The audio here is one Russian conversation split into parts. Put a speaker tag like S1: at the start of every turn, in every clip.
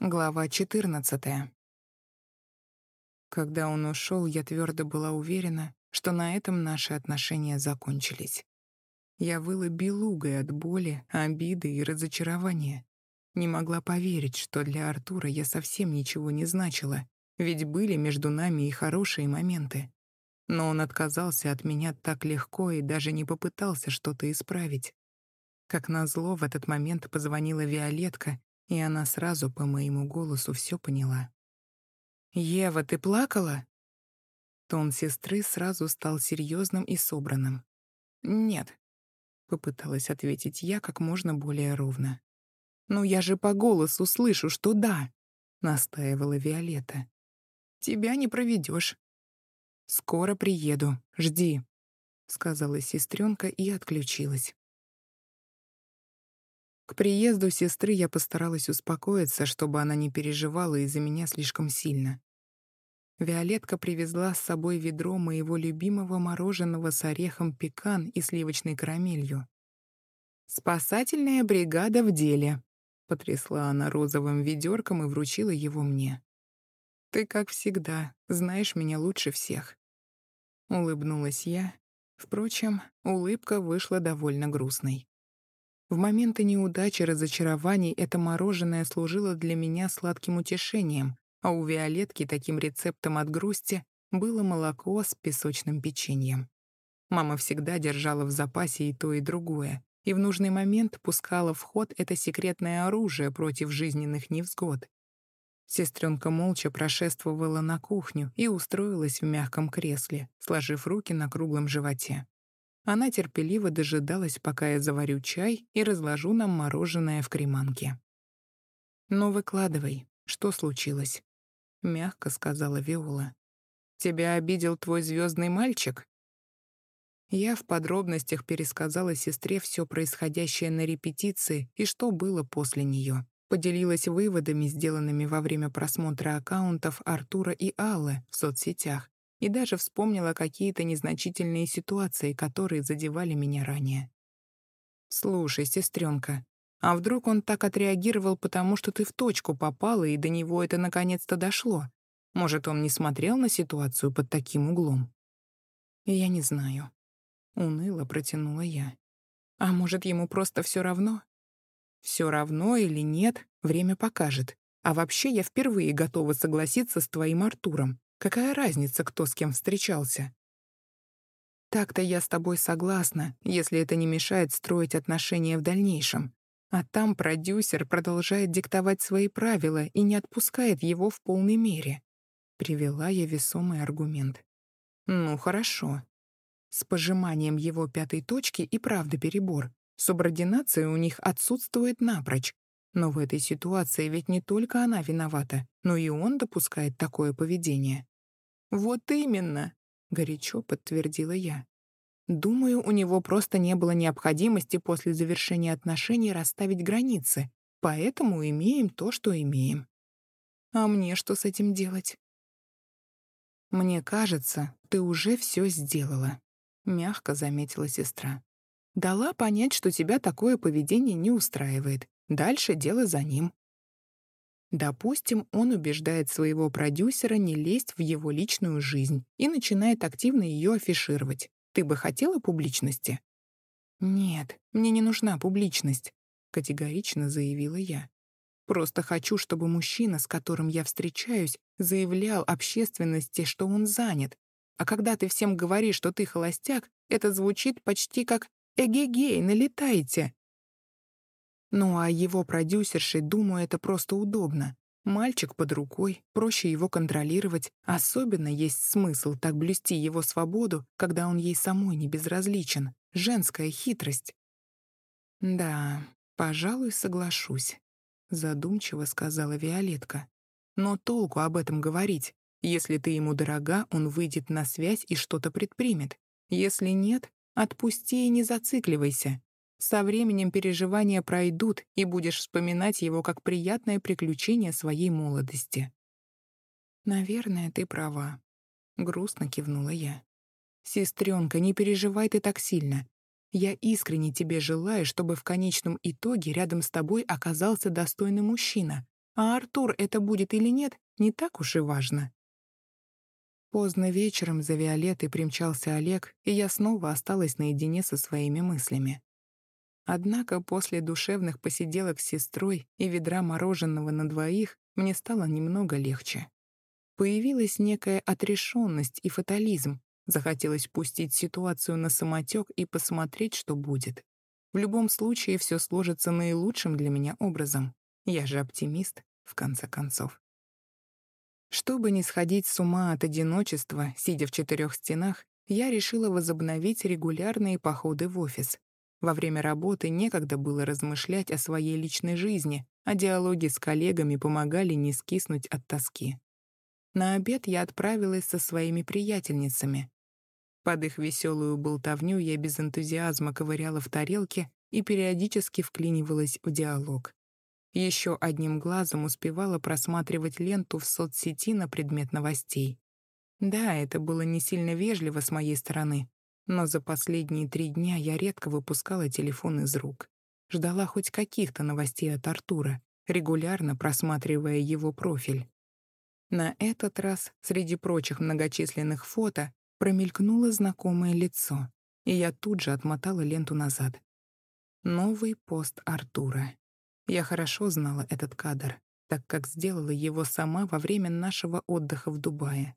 S1: Глава 14. Когда он ушел, я твердо была уверена, что на этом наши отношения закончились. Я выла белугой от боли, обиды и разочарования. Не могла поверить, что для Артура я совсем ничего не значила, ведь были между нами и хорошие моменты. Но он отказался от меня так легко и даже не попытался что-то исправить. Как назло, в этот момент позвонила Виолетка и она сразу по моему голосу все поняла. «Ева, ты плакала?» Тон сестры сразу стал серьезным и собранным. «Нет», — попыталась ответить я как можно более ровно. «Ну я же по голосу слышу, что да», — настаивала Виолетта. «Тебя не проведешь. «Скоро приеду, жди», — сказала сестренка и отключилась. К приезду сестры я постаралась успокоиться, чтобы она не переживала из-за меня слишком сильно. Виолетка привезла с собой ведро моего любимого мороженого с орехом пекан и сливочной карамелью. «Спасательная бригада в деле», — потрясла она розовым ведерком и вручила его мне. «Ты, как всегда, знаешь меня лучше всех». Улыбнулась я. Впрочем, улыбка вышла довольно грустной. В моменты неудачи, разочарований это мороженое служило для меня сладким утешением, а у Виолетки таким рецептом от грусти было молоко с песочным печеньем. Мама всегда держала в запасе и то, и другое, и в нужный момент пускала в ход это секретное оружие против жизненных невзгод. Сестренка молча прошествовала на кухню и устроилась в мягком кресле, сложив руки на круглом животе. Она терпеливо дожидалась, пока я заварю чай и разложу нам мороженое в креманке. «Ну, выкладывай, что случилось?» — мягко сказала Виола. «Тебя обидел твой звездный мальчик?» Я в подробностях пересказала сестре все происходящее на репетиции и что было после нее. Поделилась выводами, сделанными во время просмотра аккаунтов Артура и Аллы в соцсетях, и даже вспомнила какие-то незначительные ситуации, которые задевали меня ранее. «Слушай, сестренка, а вдруг он так отреагировал, потому что ты в точку попала, и до него это наконец-то дошло? Может, он не смотрел на ситуацию под таким углом?» «Я не знаю», — уныло протянула я. «А может, ему просто все равно?» «Все равно или нет, время покажет. А вообще я впервые готова согласиться с твоим Артуром. Какая разница, кто с кем встречался? Так-то я с тобой согласна, если это не мешает строить отношения в дальнейшем. А там продюсер продолжает диктовать свои правила и не отпускает его в полной мере. Привела я весомый аргумент. Ну, хорошо. С пожиманием его пятой точки и правда перебор. Субординация у них отсутствует напрочь. Но в этой ситуации ведь не только она виновата, но и он допускает такое поведение. «Вот именно», — горячо подтвердила я. «Думаю, у него просто не было необходимости после завершения отношений расставить границы, поэтому имеем то, что имеем. А мне что с этим делать?» «Мне кажется, ты уже все сделала», — мягко заметила сестра. «Дала понять, что тебя такое поведение не устраивает. Дальше дело за ним. Допустим, он убеждает своего продюсера не лезть в его личную жизнь и начинает активно ее афишировать. Ты бы хотела публичности? «Нет, мне не нужна публичность», — категорично заявила я. «Просто хочу, чтобы мужчина, с которым я встречаюсь, заявлял общественности, что он занят. А когда ты всем говоришь, что ты холостяк, это звучит почти как «эгегей, налетайте». Ну а его продюсерши, думаю, это просто удобно. Мальчик под рукой, проще его контролировать. Особенно есть смысл так блюсти его свободу, когда он ей самой не безразличен. Женская хитрость. «Да, пожалуй, соглашусь», — задумчиво сказала Виолетка. «Но толку об этом говорить. Если ты ему дорога, он выйдет на связь и что-то предпримет. Если нет, отпусти и не зацикливайся. Со временем переживания пройдут, и будешь вспоминать его как приятное приключение своей молодости. «Наверное, ты права», — грустно кивнула я. «Сестренка, не переживай ты так сильно. Я искренне тебе желаю, чтобы в конечном итоге рядом с тобой оказался достойный мужчина, А Артур это будет или нет, не так уж и важно. Поздно вечером за Виолеттой примчался Олег, и я снова осталась наедине со своими мыслями. Однако после душевных посиделок с сестрой и ведра мороженого на двоих мне стало немного легче. Появилась некая отрешенность и фатализм. Захотелось пустить ситуацию на самотек и посмотреть, что будет. В любом случае все сложится наилучшим для меня образом. Я же оптимист, в конце концов. Чтобы не сходить с ума от одиночества, сидя в четырех стенах, я решила возобновить регулярные походы в офис. Во время работы некогда было размышлять о своей личной жизни, а диалоги с коллегами помогали не скиснуть от тоски. На обед я отправилась со своими приятельницами. Под их веселую болтовню я без энтузиазма ковыряла в тарелке и периодически вклинивалась в диалог. Еще одним глазом успевала просматривать ленту в соцсети на предмет новостей. Да, это было не сильно вежливо с моей стороны, но за последние три дня я редко выпускала телефон из рук. Ждала хоть каких-то новостей от Артура, регулярно просматривая его профиль. На этот раз, среди прочих многочисленных фото, промелькнуло знакомое лицо, и я тут же отмотала ленту назад. Новый пост Артура. Я хорошо знала этот кадр, так как сделала его сама во время нашего отдыха в Дубае.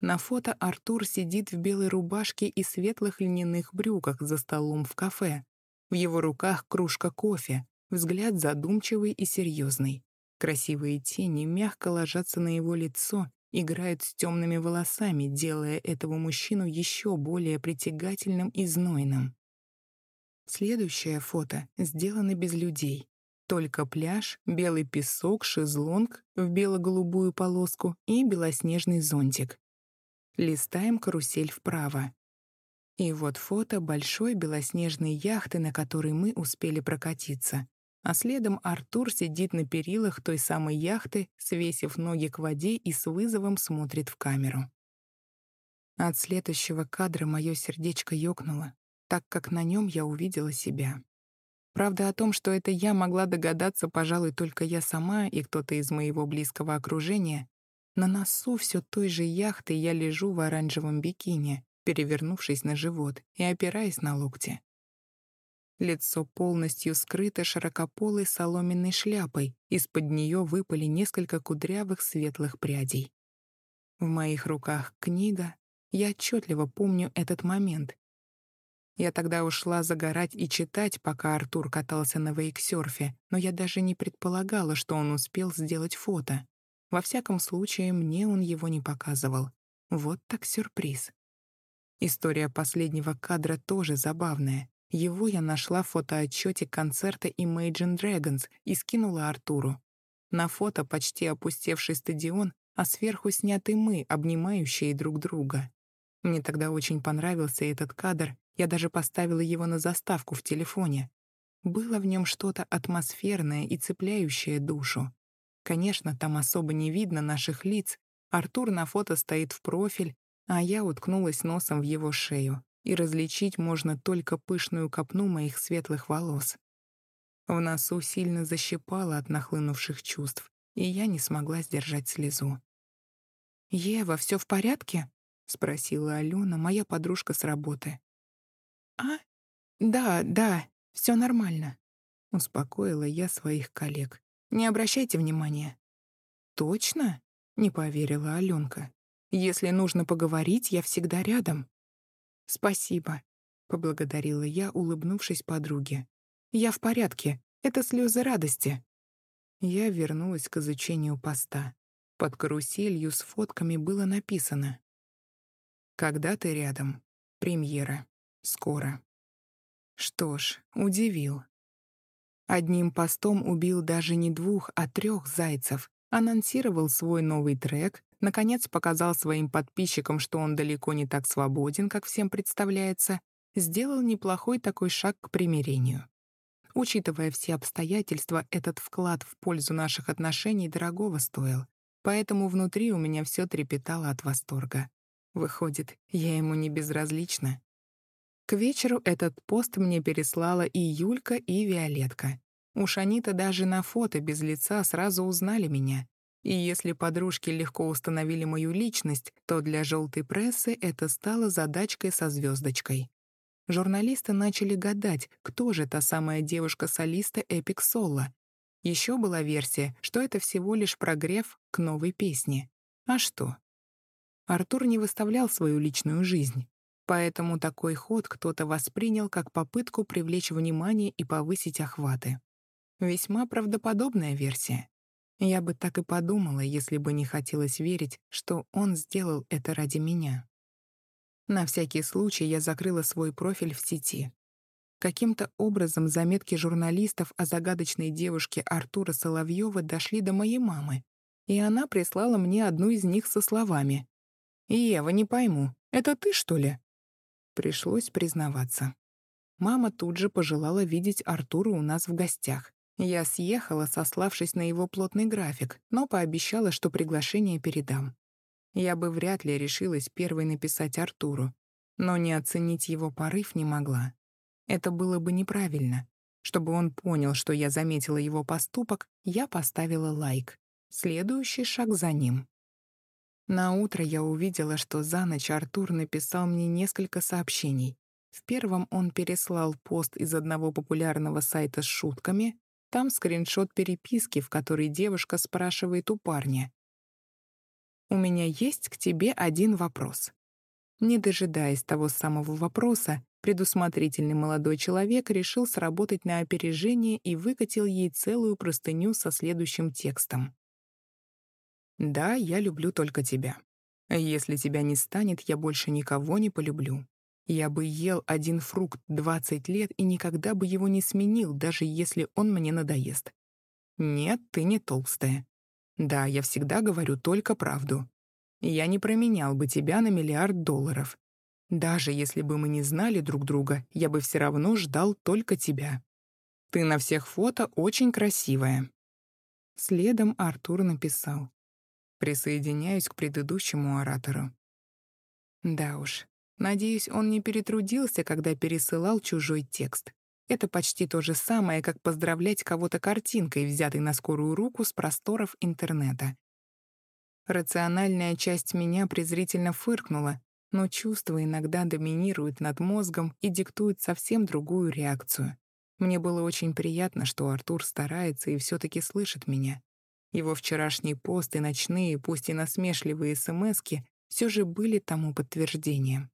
S1: На фото Артур сидит в белой рубашке и светлых льняных брюках за столом в кафе. В его руках кружка кофе, взгляд задумчивый и серьезный. Красивые тени мягко ложатся на его лицо, играют с темными волосами, делая этого мужчину еще более притягательным и знойным. Следующее фото сделано без людей. Только пляж, белый песок, шезлонг в бело-голубую полоску и белоснежный зонтик. Листаем карусель вправо. И вот фото большой белоснежной яхты, на которой мы успели прокатиться. А следом Артур сидит на перилах той самой яхты, свесив ноги к воде и с вызовом смотрит в камеру. От следующего кадра мое сердечко ёкнуло, так как на нем я увидела себя. Правда, о том, что это я могла догадаться, пожалуй, только я сама и кто-то из моего близкого окружения. На носу все той же яхты я лежу в оранжевом бикини, перевернувшись на живот и опираясь на локти. Лицо полностью скрыто широкополой соломенной шляпой, из-под нее выпали несколько кудрявых светлых прядей. В моих руках книга, я отчетливо помню этот момент, я тогда ушла загорать и читать, пока Артур катался на вейксерфе, но я даже не предполагала, что он успел сделать фото. Во всяком случае, мне он его не показывал. Вот так сюрприз. История последнего кадра тоже забавная. Его я нашла в фотоотчете концерта Imagine Dragons и скинула Артуру. На фото почти опустевший стадион, а сверху сняты мы, обнимающие друг друга. Мне тогда очень понравился этот кадр, я даже поставила его на заставку в телефоне. Было в нем что-то атмосферное и цепляющее душу. Конечно, там особо не видно наших лиц. Артур на фото стоит в профиль, а я уткнулась носом в его шею, и различить можно только пышную копну моих светлых волос. В носу сильно защипало от нахлынувших чувств, и я не смогла сдержать слезу. «Ева, все в порядке?» — спросила Алена, моя подружка с работы. «А? Да, да, все нормально», — успокоила я своих коллег. «Не обращайте внимания». «Точно?» — не поверила Аленка. «Если нужно поговорить, я всегда рядом». «Спасибо», — поблагодарила я, улыбнувшись подруге. «Я в порядке. Это слезы радости». Я вернулась к изучению поста. Под каруселью с фотками было написано «Когда ты рядом? Премьера». Скоро. Что ж, удивил. Одним постом убил даже не двух, а трех зайцев, анонсировал свой новый трек, наконец показал своим подписчикам, что он далеко не так свободен, как всем представляется, сделал неплохой такой шаг к примирению. Учитывая все обстоятельства, этот вклад в пользу наших отношений дорогого стоил, поэтому внутри у меня все трепетало от восторга. Выходит, я ему не безразлична. К вечеру этот пост мне переслала и Юлька, и Виолетка. Уж они-то даже на фото без лица сразу узнали меня. И если подружки легко установили мою личность, то для желтой прессы это стало задачкой со звездочкой. Журналисты начали гадать, кто же та самая девушка-солиста Эпик Соло. Еще была версия, что это всего лишь прогрев к новой песне. А что? Артур не выставлял свою личную жизнь. Поэтому такой ход кто-то воспринял как попытку привлечь внимание и повысить охваты. Весьма правдоподобная версия. Я бы так и подумала, если бы не хотелось верить, что он сделал это ради меня. На всякий случай я закрыла свой профиль в сети. Каким-то образом заметки журналистов о загадочной девушке Артура Соловьева дошли до моей мамы, и она прислала мне одну из них со словами «Ева, не пойму, это ты, что ли?» Пришлось признаваться. Мама тут же пожелала видеть Артура у нас в гостях. Я съехала, сославшись на его плотный график, но пообещала, что приглашение передам. Я бы вряд ли решилась первой написать Артуру, но не оценить его порыв не могла. Это было бы неправильно. Чтобы он понял, что я заметила его поступок, я поставила лайк. Следующий шаг за ним. На утро я увидела, что за ночь Артур написал мне несколько сообщений. В первом он переслал пост из одного популярного сайта с шутками, там скриншот переписки, в которой девушка спрашивает у парня. «У меня есть к тебе один вопрос». Не дожидаясь того самого вопроса, предусмотрительный молодой человек решил сработать на опережение и выкатил ей целую простыню со следующим текстом. «Да, я люблю только тебя. Если тебя не станет, я больше никого не полюблю. Я бы ел один фрукт 20 лет и никогда бы его не сменил, даже если он мне надоест. Нет, ты не толстая. Да, я всегда говорю только правду. Я не променял бы тебя на миллиард долларов. Даже если бы мы не знали друг друга, я бы все равно ждал только тебя. Ты на всех фото очень красивая. Следом Артур написал. Присоединяюсь к предыдущему оратору. Да уж, Надеюсь, он не перетрудился, когда пересылал чужой текст. Это почти то же самое, как поздравлять кого-то картинкой, взятой на скорую руку с просторов интернета. Рациональная часть меня презрительно фыркнула, но чувства иногда доминируют над мозгом и диктуют совсем другую реакцию. Мне было очень приятно, что Артур старается и все таки слышит меня. Его вчерашний пост и ночные, пусть и насмешливые смски все же были тому подтверждением.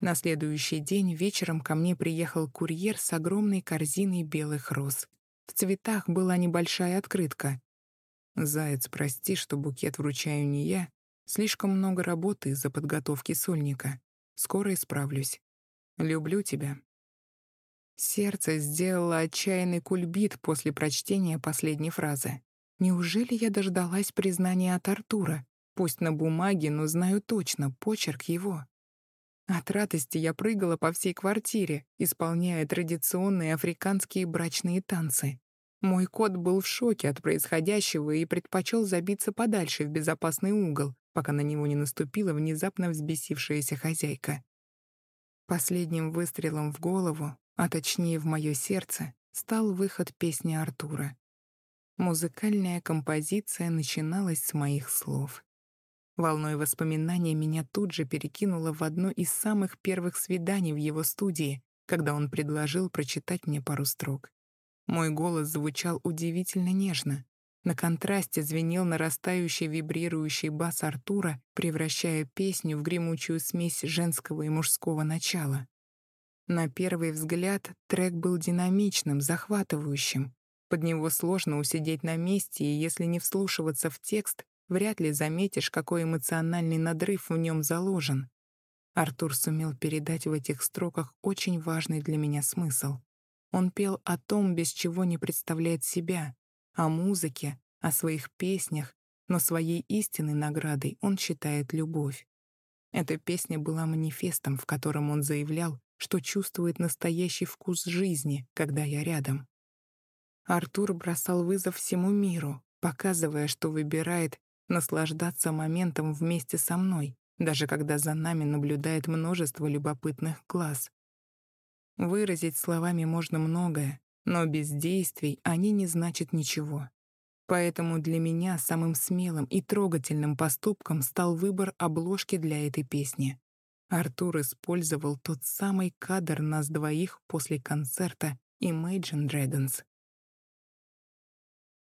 S1: На следующий день вечером ко мне приехал курьер с огромной корзиной белых роз. В цветах была небольшая открытка. «Заяц, прости, что букет вручаю не я. Слишком много работы из-за подготовки сольника. Скоро исправлюсь. Люблю тебя». Сердце сделало отчаянный кульбит после прочтения последней фразы. Неужели я дождалась признания от Артура? Пусть на бумаге, но знаю точно, почерк его. От радости я прыгала по всей квартире, исполняя традиционные африканские брачные танцы. Мой кот был в шоке от происходящего и предпочел забиться подальше в безопасный угол, пока на него не наступила внезапно взбесившаяся хозяйка. Последним выстрелом в голову, а точнее в мое сердце, стал выход песни Артура. Музыкальная композиция начиналась с моих слов. Волной воспоминаний меня тут же перекинуло в одно из самых первых свиданий в его студии, когда он предложил прочитать мне пару строк. Мой голос звучал удивительно нежно. На контрасте звенел нарастающий вибрирующий бас Артура, превращая песню в гремучую смесь женского и мужского начала. На первый взгляд трек был динамичным, захватывающим. Под него сложно усидеть на месте, и если не вслушиваться в текст, вряд ли заметишь, какой эмоциональный надрыв в нем заложен. Артур сумел передать в этих строках очень важный для меня смысл. Он пел о том, без чего не представляет себя, о музыке, о своих песнях, но своей истинной наградой он считает любовь. Эта песня была манифестом, в котором он заявлял, что чувствует настоящий вкус жизни, когда я рядом. Артур бросал вызов всему миру, показывая, что выбирает наслаждаться моментом вместе со мной, даже когда за нами наблюдает множество любопытных глаз. Выразить словами можно многое, Но без действий они не значат ничего. Поэтому для меня самым смелым и трогательным поступком стал выбор обложки для этой песни. Артур использовал тот самый кадр нас двоих после концерта Imagine Dragons.